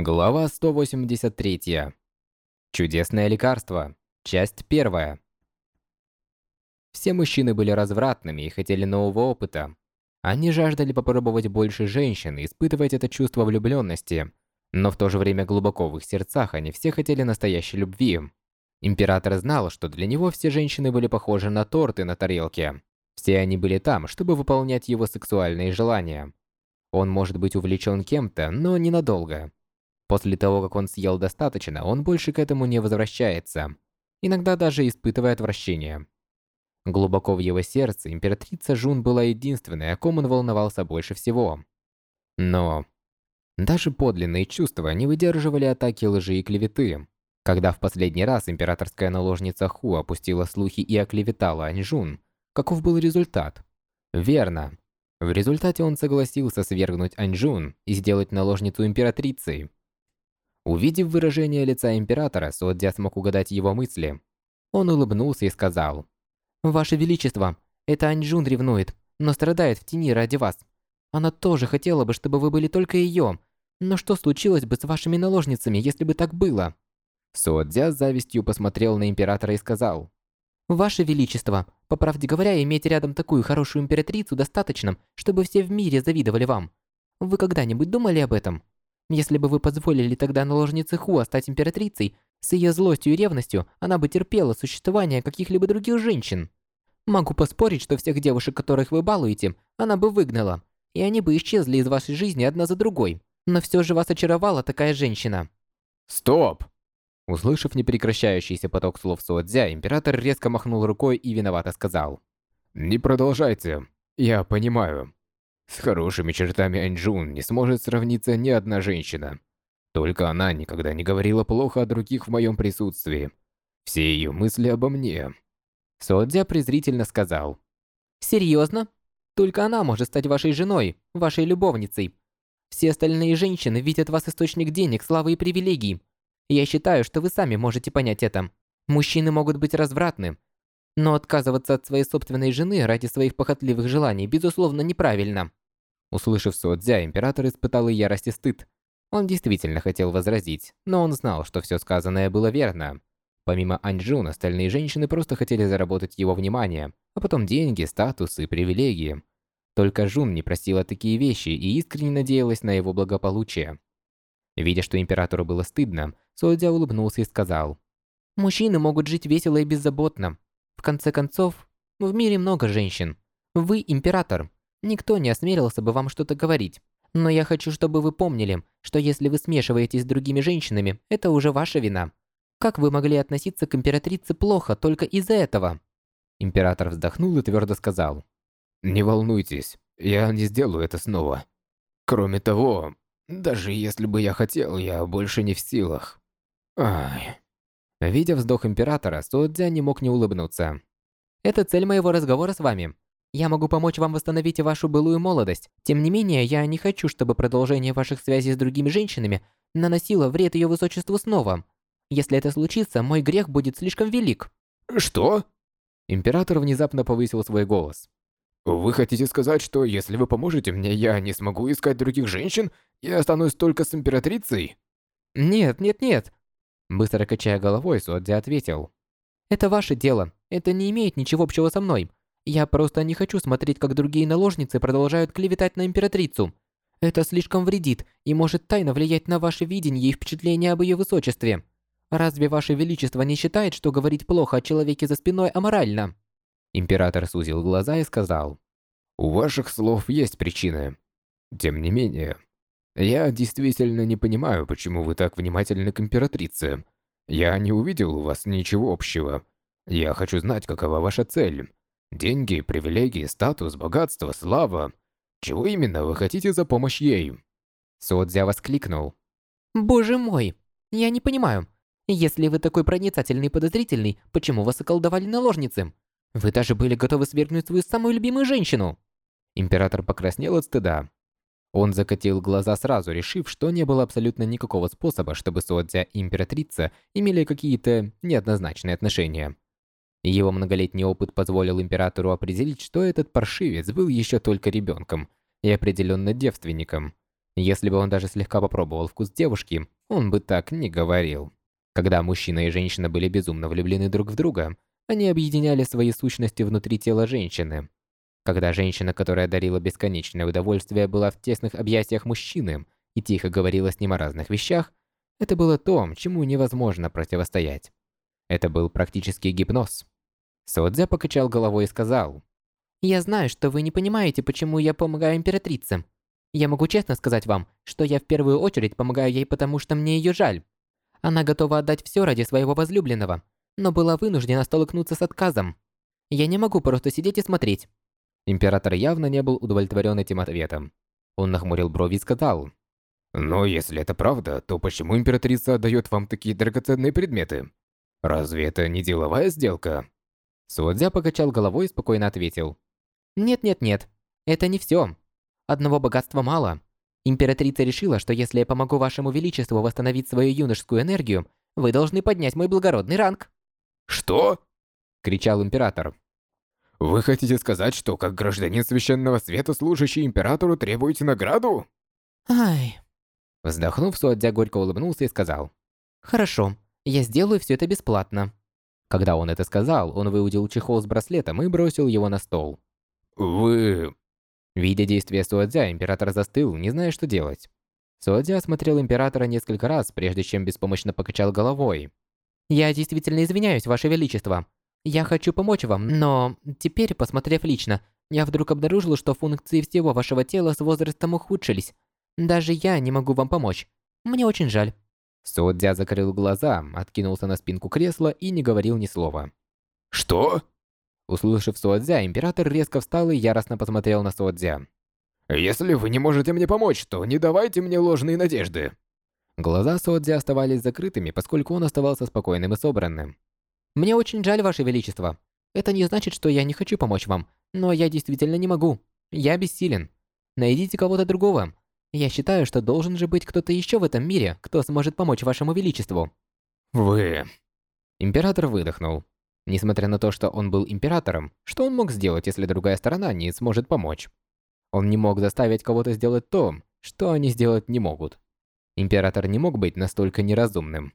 Глава 183. Чудесное лекарство. Часть первая. Все мужчины были развратными и хотели нового опыта. Они жаждали попробовать больше женщин и испытывать это чувство влюбленности. Но в то же время глубоко в их сердцах они все хотели настоящей любви. Император знал, что для него все женщины были похожи на торты на тарелке. Все они были там, чтобы выполнять его сексуальные желания. Он может быть увлечен кем-то, но ненадолго. После того, как он съел достаточно, он больше к этому не возвращается. Иногда даже испытывая отвращение. Глубоко в его сердце императрица Жун была единственной, о ком он волновался больше всего. Но даже подлинные чувства не выдерживали атаки лжи и клеветы. Когда в последний раз императорская наложница Ху опустила слухи и оклеветала Аньжун, каков был результат? Верно. В результате он согласился свергнуть Аньжун и сделать наложницу императрицей. Увидев выражение лица императора, Содзя смог угадать его мысли. Он улыбнулся и сказал, «Ваше Величество, эта Аньжун ревнует, но страдает в тени ради вас. Она тоже хотела бы, чтобы вы были только ее. Но что случилось бы с вашими наложницами, если бы так было?» Содзя с завистью посмотрел на императора и сказал, «Ваше Величество, по правде говоря, иметь рядом такую хорошую императрицу достаточно, чтобы все в мире завидовали вам. Вы когда-нибудь думали об этом? Если бы вы позволили тогда наложнице Хуа стать императрицей, с ее злостью и ревностью она бы терпела существование каких-либо других женщин. Могу поспорить, что всех девушек, которых вы балуете, она бы выгнала, и они бы исчезли из вашей жизни одна за другой. Но все же вас очаровала такая женщина. Стоп! Услышав непрекращающийся поток слов Суодзя, император резко махнул рукой и виновато сказал. «Не продолжайте. Я понимаю. С хорошими чертами Аньчжун не сможет сравниться ни одна женщина. Только она никогда не говорила плохо о других в моем присутствии. Все ее мысли обо мне». Суодзя презрительно сказал. «Серьезно? Только она может стать вашей женой, вашей любовницей. Все остальные женщины видят в вас источник денег, славы и привилегий. Я считаю, что вы сами можете понять это. Мужчины могут быть развратны, но отказываться от своей собственной жены ради своих похотливых желаний, безусловно, неправильно. Услышав Суодзя, император испытал и ярость и стыд. Он действительно хотел возразить, но он знал, что все сказанное было верно. Помимо Аньчжун, остальные женщины просто хотели заработать его внимание, а потом деньги, статус и привилегии. Только Жун не просила такие вещи и искренне надеялась на его благополучие. Видя, что императору было стыдно, Суодзя улыбнулся и сказал, «Мужчины могут жить весело и беззаботно. В конце концов, в мире много женщин. Вы император. Никто не осмелился бы вам что-то говорить. Но я хочу, чтобы вы помнили, что если вы смешиваетесь с другими женщинами, это уже ваша вина. Как вы могли относиться к императрице плохо только из-за этого?» Император вздохнул и твердо сказал, «Не волнуйтесь, я не сделаю это снова. Кроме того, даже если бы я хотел, я больше не в силах. Ай. Видя вздох императора, Суодзя не мог не улыбнуться. «Это цель моего разговора с вами. Я могу помочь вам восстановить вашу былую молодость. Тем не менее, я не хочу, чтобы продолжение ваших связей с другими женщинами наносило вред ее высочеству снова. Если это случится, мой грех будет слишком велик». «Что?» Император внезапно повысил свой голос. «Вы хотите сказать, что если вы поможете мне, я не смогу искать других женщин и останусь только с императрицей?» «Нет, нет, нет!» Быстро качая головой, Суадзи ответил. «Это ваше дело. Это не имеет ничего общего со мной. Я просто не хочу смотреть, как другие наложницы продолжают клеветать на императрицу. Это слишком вредит и может тайно влиять на ваше видение и впечатление об ее высочестве. Разве ваше величество не считает, что говорить плохо о человеке за спиной аморально?» Император сузил глаза и сказал. «У ваших слов есть причины. Тем не менее, я действительно не понимаю, почему вы так внимательны к императрице. Я не увидел у вас ничего общего. Я хочу знать, какова ваша цель. Деньги, привилегии, статус, богатство, слава. Чего именно вы хотите за помощь ей?» Суодзя воскликнул. «Боже мой, я не понимаю. Если вы такой проницательный и подозрительный, почему вас околдовали наложницы? Вы даже были готовы свергнуть свою самую любимую женщину!» Император покраснел от стыда. Он закатил глаза сразу, решив, что не было абсолютно никакого способа, чтобы Суодзя и императрица имели какие-то неоднозначные отношения. Его многолетний опыт позволил императору определить, что этот паршивец был еще только ребенком и определенно девственником. Если бы он даже слегка попробовал вкус девушки, он бы так не говорил. Когда мужчина и женщина были безумно влюблены друг в друга, они объединяли свои сущности внутри тела женщины. Когда женщина, которая дарила бесконечное удовольствие, была в тесных объятиях мужчины и тихо говорила с ним о разных вещах, это было то, чему невозможно противостоять. Это был практически гипноз. Содзе покачал головой и сказал, «Я знаю, что вы не понимаете, почему я помогаю императрице. Я могу честно сказать вам, что я в первую очередь помогаю ей, потому что мне ее жаль. Она готова отдать все ради своего возлюбленного, но была вынуждена столкнуться с отказом. Я не могу просто сидеть и смотреть». Император явно не был удовлетворен этим ответом. Он нахмурил брови и сказал, «Но если это правда, то почему императрица отдает вам такие драгоценные предметы? Разве это не деловая сделка?» Суодзя покачал головой и спокойно ответил. «Нет-нет-нет, это не все. Одного богатства мало. Императрица решила, что если я помогу вашему величеству восстановить свою юношескую энергию, вы должны поднять мой благородный ранг». «Что?» – кричал император. «Вы хотите сказать, что как гражданин священного света, служащий императору, требуете награду?» «Ай...» Вздохнув, Суадзя горько улыбнулся и сказал. «Хорошо, я сделаю все это бесплатно». Когда он это сказал, он выудил чехол с браслетом и бросил его на стол. «Вы...» Видя действия Суадзя, император застыл, не зная, что делать. Суадзя осмотрел императора несколько раз, прежде чем беспомощно покачал головой. «Я действительно извиняюсь, Ваше Величество. Я хочу помочь вам, но теперь, посмотрев лично, я вдруг обнаружил, что функции всего вашего тела с возрастом ухудшились. Даже я не могу вам помочь. Мне очень жаль». Суодзя закрыл глаза, откинулся на спинку кресла и не говорил ни слова. «Что?» Услышав Суодзя, император резко встал и яростно посмотрел на Суодзя. «Если вы не можете мне помочь, то не давайте мне ложные надежды!» Глаза Суодзя оставались закрытыми, поскольку он оставался спокойным и собранным. «Мне очень жаль, Ваше Величество. Это не значит, что я не хочу помочь вам, но я действительно не могу. Я бессилен. Найдите кого-то другого. Я считаю, что должен же быть кто-то еще в этом мире, кто сможет помочь Вашему Величеству». «Вы...» Император выдохнул. Несмотря на то, что он был императором, что он мог сделать, если другая сторона не сможет помочь? Он не мог заставить кого-то сделать то, что они сделать не могут. Император не мог быть настолько неразумным.